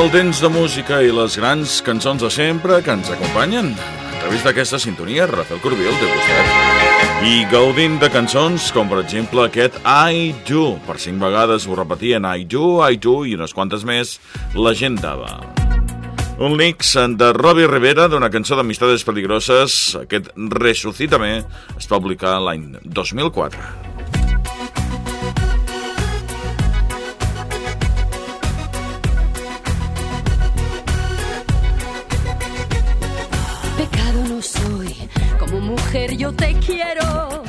El temps de música i les grans cançons de sempre que ens acompanyen a través d'aquesta sintonia, Rafael Corbí, al teu costat. I gaudint de cançons com, per exemple, aquest I Do. Per cinc vegades ho repetien I Do, I Do i unes quantes més la gent dava. Un mix de Robbie Rivera d'una cançó d'Amistades Peligroses. Aquest Resucítame es va publicar l'any 2004. Mujer yo te quiero.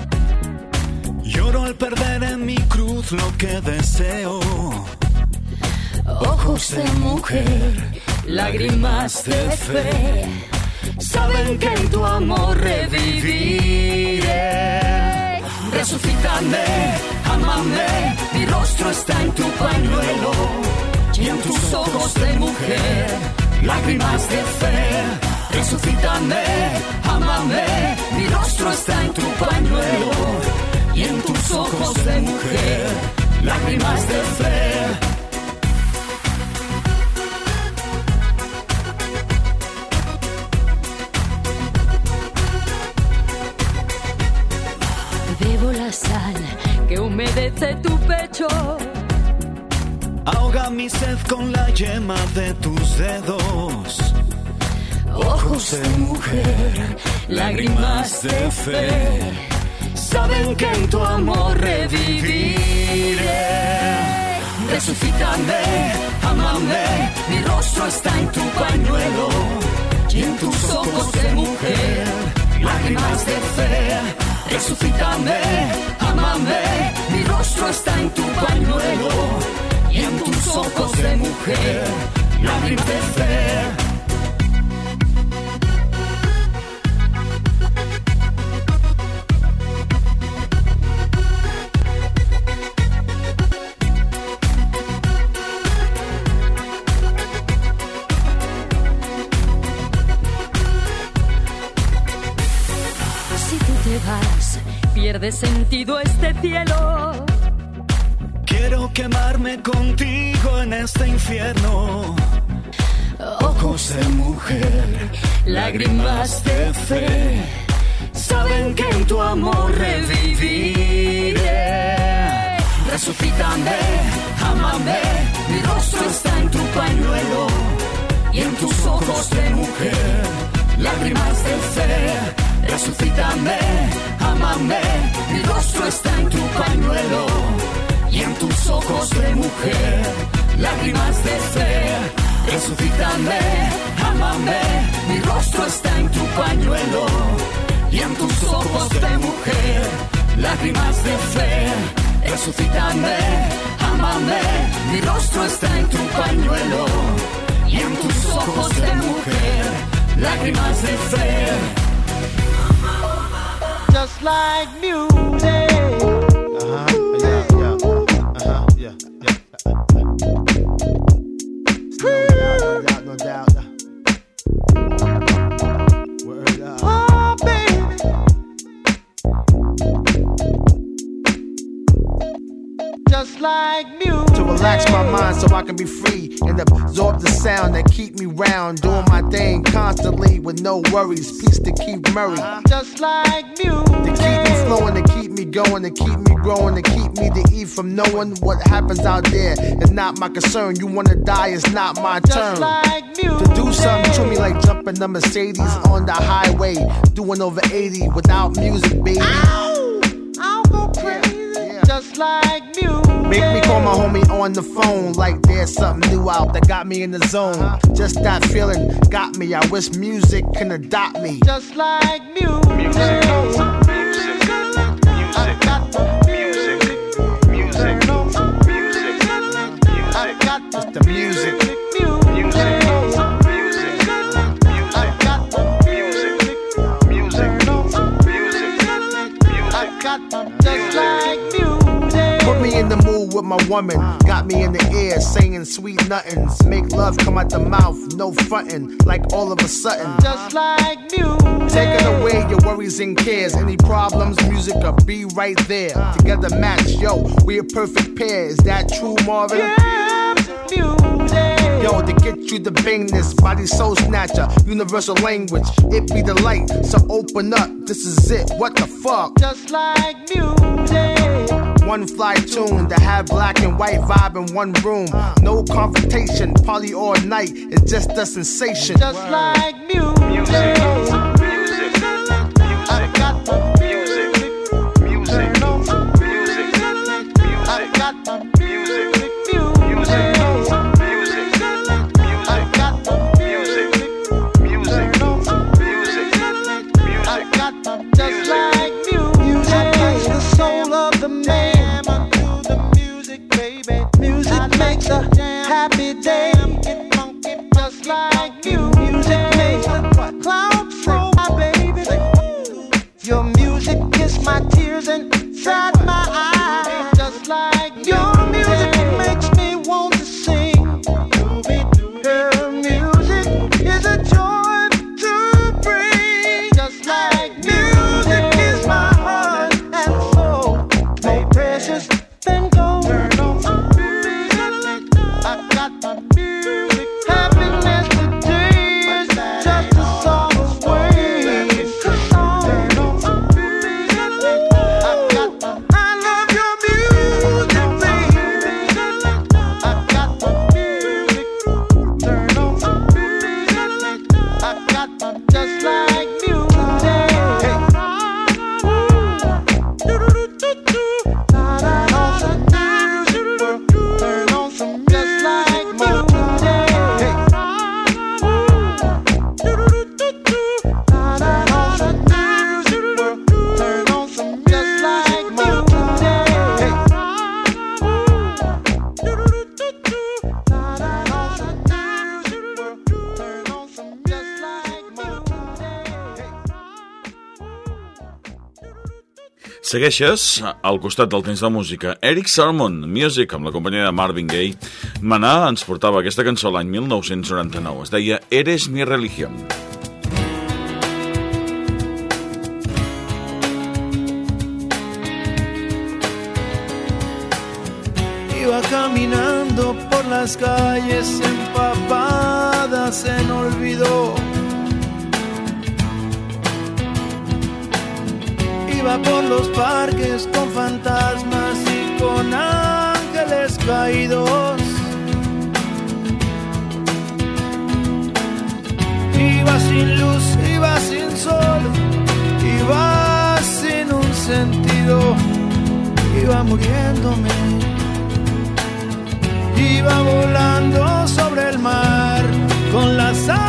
Lloro al perder en mi cruz lo que deseo. Ojos de mujer, lágrimas de fe, saben que en tu amor reviviré. Resucítame, amame, mi rostro está en tu pañuelo y en tus ojos de mujer, lágrimas de fe Resucítame, amame, mi rostro está en tu pañuelo y en tus ojos de mujer, lágrimas de fe. Bebo la sal que humedece tu pecho. Ahoga mi sed con la yema de tus dedos ojos de mujer, lágrimas de fe, saben que en tu amor reviviré. Resucítame, amame, mi rostro está en tu pañuelo y en tus ojos de mujer, lágrimas de fe. Resucítame, amame, mi rostro está en tu pañuelo y en tus ojos de mujer, lágrimas de fe. Pierde sentido este cielo. Quiero quemarme contigo en este infierno. Ojos de mujer, lágrimas de fe, saben que en tu amor reviviré. Resucítame, amame, mi rostro está en tu pañuelo y en tus ojos de mujer, lágrimas de fe Resucítame, amame, mi rostro está en tu pañuelo y en tus ojos de mujer, lágrimas de fe. Resucítame, amame, mi rostro está en tu pañuelo y en tus ojos de mujer, lágrimas de fe. Resucítame, amame, mi rostro está en tu pañuelo y en tus ojos de mujer, lágrimas de fe. Just like music. Uh huh. Yeah, yeah. Uh huh. Yeah, yeah. Relax my mind so I can be free and absorb the sound that keep me round, doing my thing constantly with no worries. Peace to keep Murray, just like music. To keep me flowing, to keep me going, to keep me growing, to keep me to eat from knowing what happens out there. It's not my concern. You wanna die, it's not my turn. Like to do something to me like jumping the Mercedes uh. on the highway, doing over 80 without music, baby. Ow! I'll go crazy, yeah, yeah. just like music. Make me call my homie on the phone like there's something new out that got me in the zone. Just that feeling got me. I wish music can adopt me. Just like music. Music. Music. Music. Music. Music. the music. My woman. Got me in the air saying sweet nothings. Make love come out the mouth, no frontin', like all of a sudden. Just like you. Taking away your worries and cares. Any problems, music will be right there. Together match, yo, we a perfect pair. Is that true, Marvin? Yeah, music. Yo, to get you the bang this body soul snatcher, universal language. It be the light, so open up. This is it. What the fuck? Just like music. One fly tune to have black and white vibe in one room. No confrontation, party all night. It's just a sensation. Just like music. music. Segueixes al costat del temps de música. Eric Sermon, Music, amb la companyia de Marvin Gaye, Maná ens portava aquesta cançó l'any 1999. Es deia Eres mi religión. Iba caminando por las calles empapadas en olvido iba por los parques con fantasmas y con ángeles caídos. Iba sin luz, iba sin sol, iba sin un sentido, iba muriéndome. Iba volando sobre el mar con las alas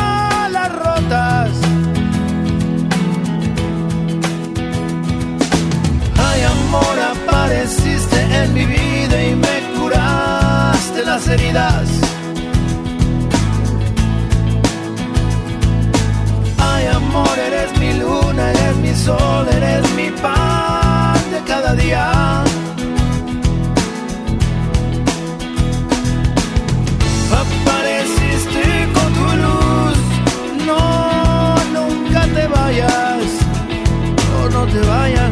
amor apareciste en mi vida y me curaste las heridas. Ay amor, eres mi luna, eres mi sol, eres mi pan de cada día. Apareciste con tu luz, no, nunca te vayas, no, no te vayas,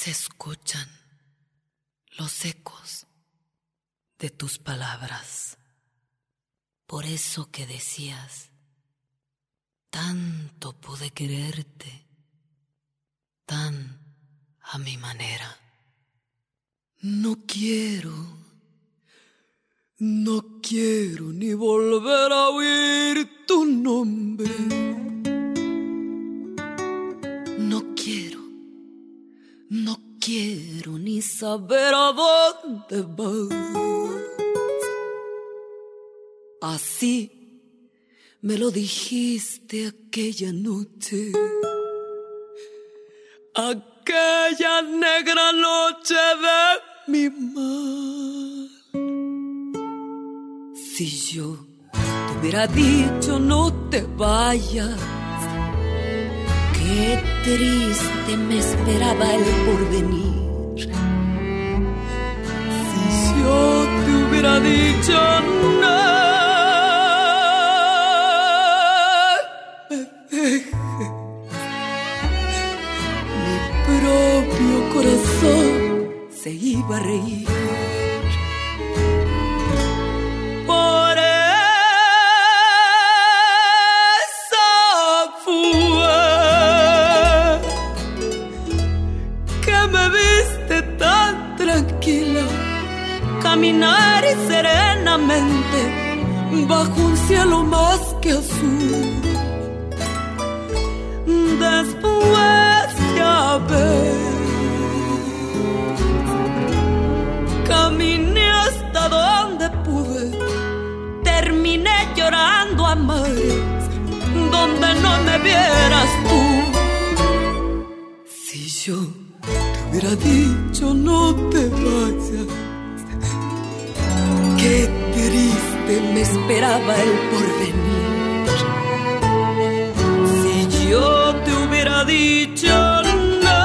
se escuchan los ecos de tus palabras. Por eso que decías, tanto pude quererte, tan a mi manera. No quiero, no quiero ni volver a oír tu nombre. No quiero, no quiero ni saber a dónde vas. Así me lo dijiste aquella noche. Aquella negra noche de mi mal. Si yo te hubiera dicho no te vayas, qué triste me esperaba el porvenir. Si yo te hubiera dicho no. me dejes, Mi propio corazón se iba a reír. Bajo un cielo más que azul. Después ya ves, caminé hasta donde pude, terminé llorando a mares, donde no me vieras tú. Si yo te hubiera dicho no te vayas, me esperaba el porvenir. Si yo te hubiera dicho no,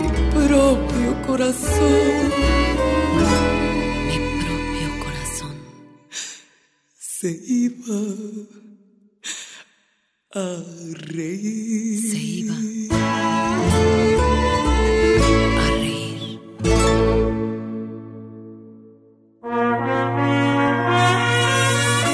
mi propio corazón, mi propio corazón se iba a reír.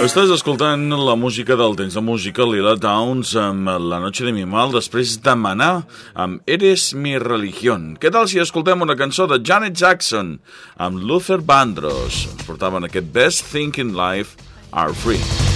Estàs escoltant la música del temps de música Lila Downs amb La noche de mi mal després de Maná amb Eres mi religión. Què tal si escoltem una cançó de Janet Jackson amb Luther Vandross? Ens portaven aquest Best Thing in Life Are Free.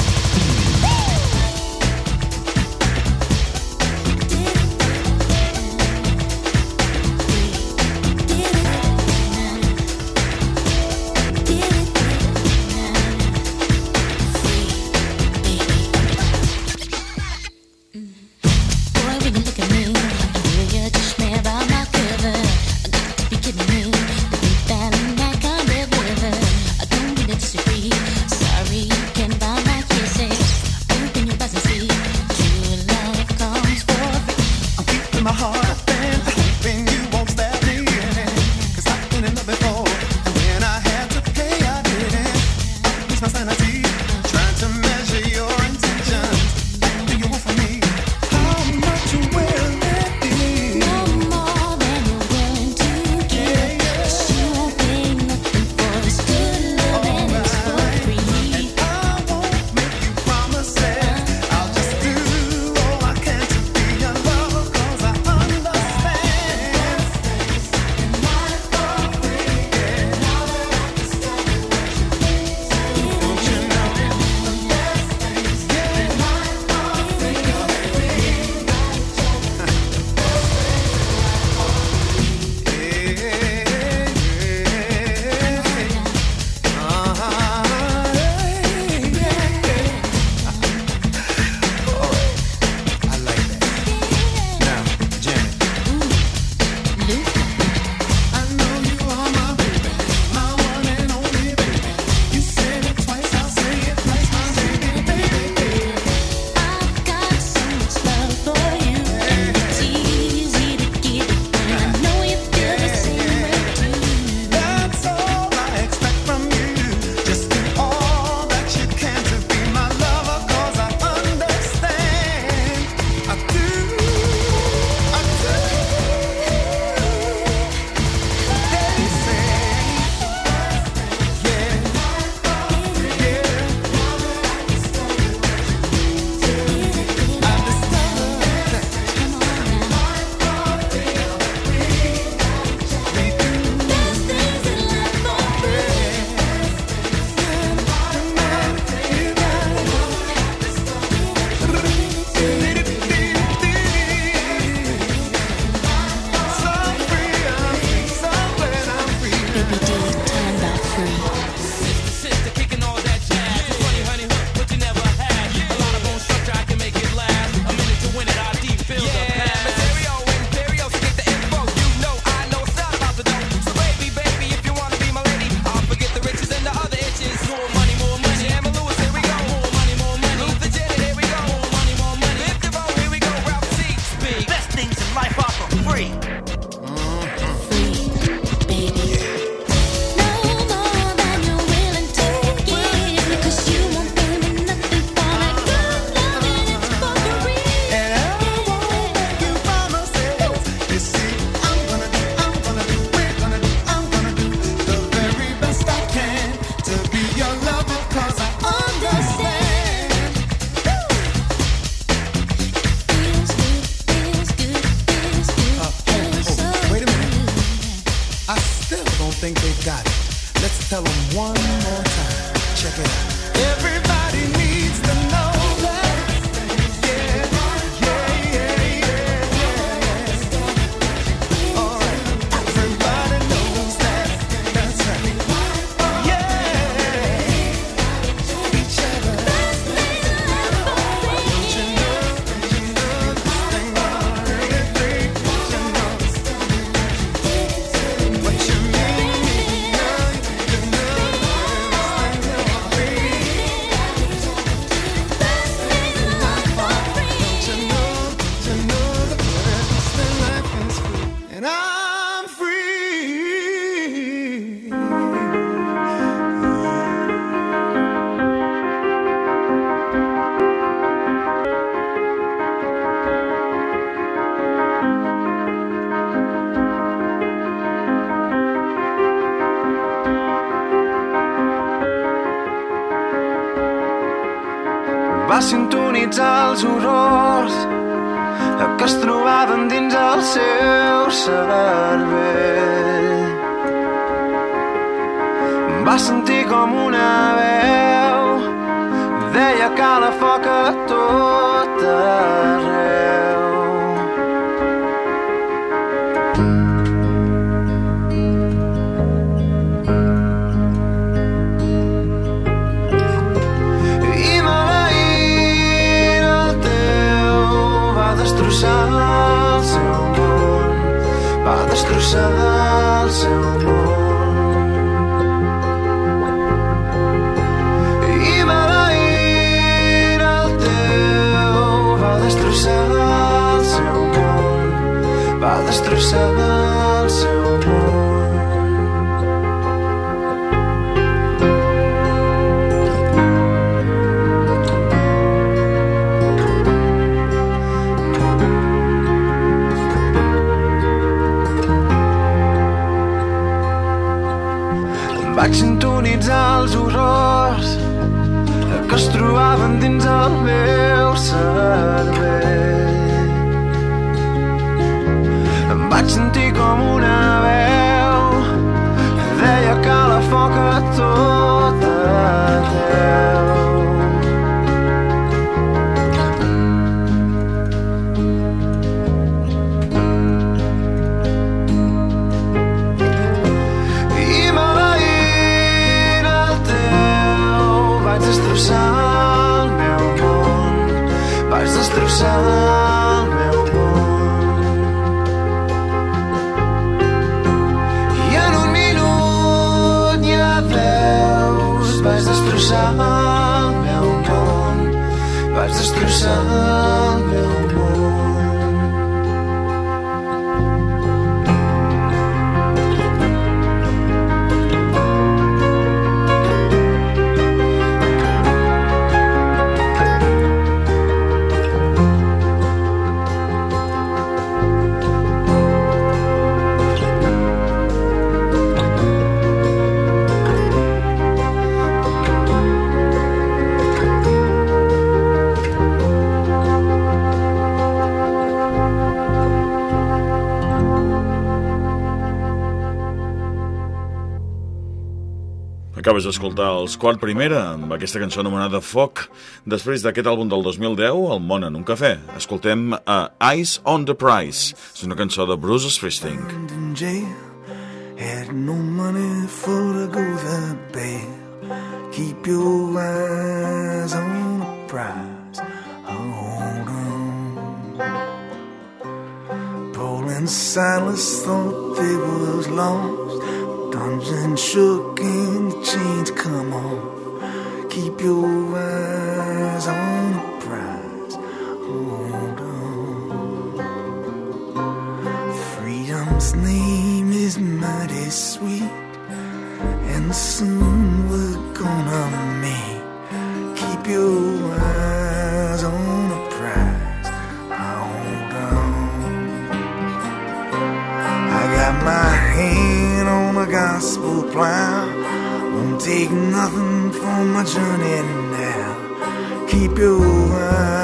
Que es trobaven dins el seu cervell. Va sentir com una veu deia que la foca tot arreu. Va destrossar el seu món. I el teu va destrossar el seu món, va destrossar el seu sintonitzar els horrors que es trobaven dins el meu cervell. Em vaig sentir com una veu vais destroçar meu amor. Acabes d'escoltar els Quart Primera amb aquesta cançó anomenada Foc. Després d'aquest àlbum del 2010, El món en un cafè, escoltem a Ice on the Price. És una cançó de Bruce Springsteen. Had no money for to go to bed. Keep your eyes on the prize. Hold on. Paul and Silas thought they was lost. Dungeon shook and the chains come off. Keep your eyes on the prize. Hold on. Freedom's name is mighty sweet, and soon Won't take nothing for my journey now. Keep your eyes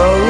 Oh.